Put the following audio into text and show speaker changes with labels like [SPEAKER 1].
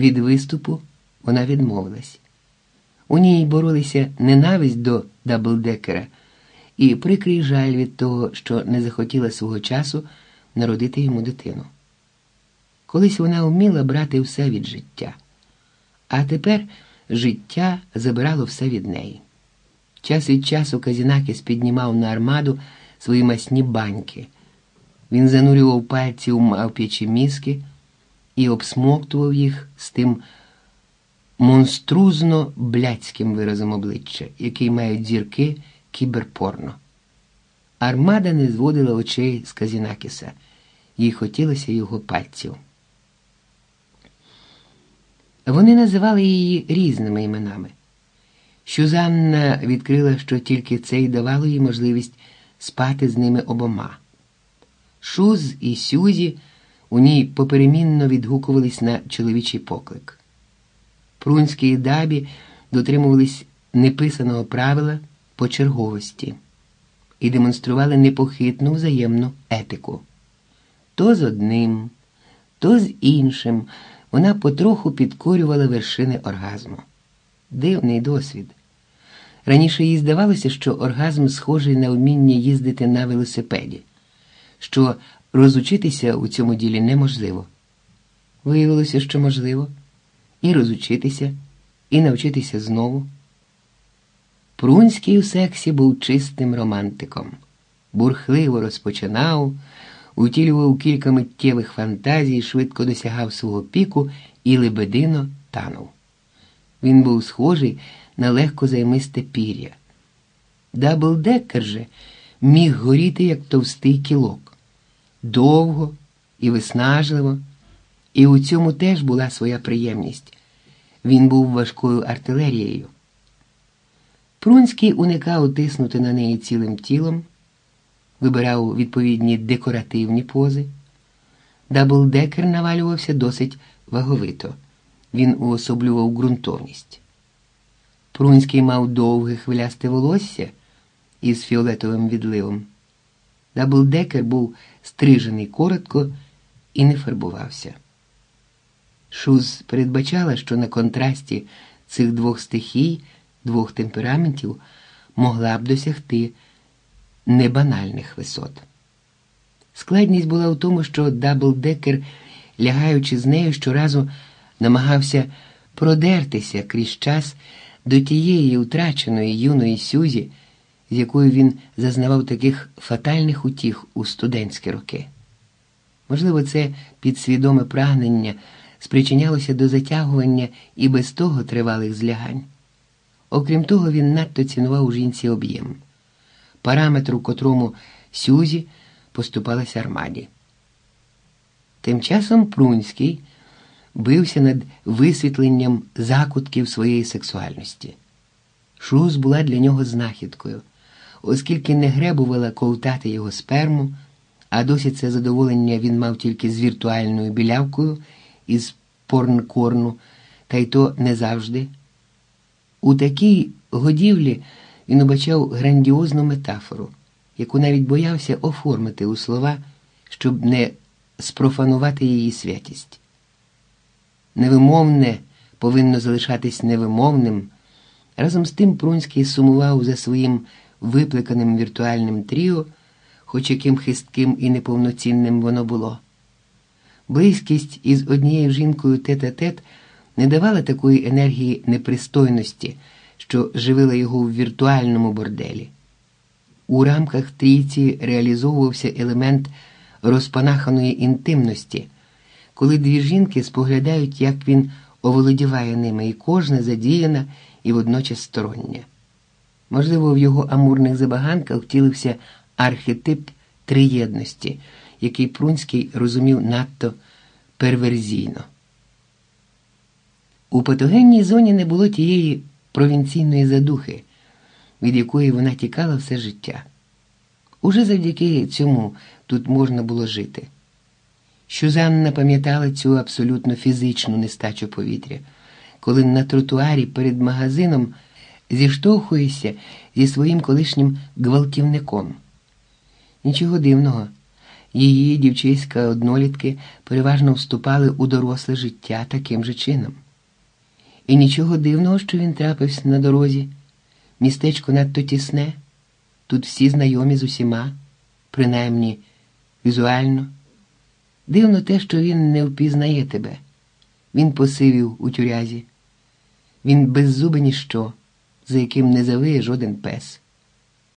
[SPEAKER 1] Від виступу вона відмовилась. У ній боролися ненависть до Даблдекера і прикрий жаль від того, що не захотіла свого часу народити йому дитину. Колись вона вміла брати все від життя, а тепер життя забирало все від неї. Час від часу Казінакіс піднімав на армаду свої масні баньки. Він занурював пальці у мавп'ячі мізки і обсмоктував їх з тим монструзно блядським виразом обличчя, який мають зірки кіберпорно. Армада не зводила очей з Казінакіса, їй хотілося його пальців. Вони називали її різними іменами. Щузанна відкрила, що тільки це й давало їй можливість спати з ними обома. Шуз і Сюзі у ній поперемінно відгукувались на чоловічий поклик. Прунські і дабі дотримувались неписаного правила почерговості і демонстрували непохитну взаємну етику. То з одним, то з іншим вона потроху підкорювала вершини оргазму. Дивний досвід. Раніше їй здавалося, що оргазм схожий на вміння їздити на велосипеді, що розучитися у цьому ділі неможливо. Виявилося, що можливо, і розучитися, і навчитися знову. Прунський у сексі був чистим романтиком, бурхливо розпочинав, утілював кілька миттєвих фантазій, швидко досягав свого піку і лебедино танув. Він був схожий на легко займисте пір'я. Даблдекер же міг горіти, як товстий кілок, довго і виснажливо, і у цьому теж була своя приємність. Він був важкою артилерією. Прунський уникав тиснути на неї цілим тілом, вибирав відповідні декоративні пози. Даблдекер навалювався досить ваговито. Він уособлював ґрунтовність. Прунський мав довге хвилясте волосся із фіолетовим відливом. Даблдекер був стрижений коротко і не фарбувався. Шуз передбачала, що на контрасті цих двох стихій, двох темпераментів могла б досягти небанальних висот. Складність була в тому, що Даблдекер, лягаючи з нею, щоразу намагався продертися крізь час до тієї втраченої юної Сюзі, з якою він зазнавав таких фатальних утіх у студентські роки. Можливо, це підсвідоме прагнення спричинялося до затягування і без того тривалих злягань. Окрім того, він надто цінував у жінці об'єм, параметр, у котрому Сюзі поступалася армаді. Тим часом Прунський бився над висвітленням закутків своєї сексуальності. Шуз була для нього знахідкою, оскільки не гребувала ковтати його сперму, а досі це задоволення він мав тільки з віртуальною білявкою із порнкорну, та й то не завжди. У такій годівлі він убачав грандіозну метафору, яку навіть боявся оформити у слова, щоб не спрофанувати її святість. Невимовне повинно залишатись невимовним. Разом з тим Прунський сумував за своїм виплеканим віртуальним тріо, хоч яким хистким і неповноцінним воно було. Близькість із однією жінкою тет-а-тет не давала такої енергії непристойності, що живила його в віртуальному борделі. У рамках трійці реалізовувався елемент розпанаханої інтимності, коли дві жінки споглядають, як він оволодіває ними, і кожна задіяна і водночас стороння. Можливо, в його амурних забаганках втілився архетип триєдності, який Прунський розумів надто перверзійно. У патогенній зоні не було тієї провінційної задухи, від якої вона тікала все життя. Уже завдяки цьому тут можна було жити. Щузанна пам'ятала цю абсолютно фізичну нестачу повітря, коли на тротуарі перед магазином зіштовхуєшся зі своїм колишнім гвалтівником. Нічого дивного, Її дівчиська однолітки переважно вступали у доросле життя таким же чином. І нічого дивного, що він трапився на дорозі. Містечко надто тісне, тут всі знайомі з усіма, принаймні візуально. Дивно те, що він не впізнає тебе. Він посивів у тюрязі. Він беззубе ніщо, за яким не завиє жоден пес.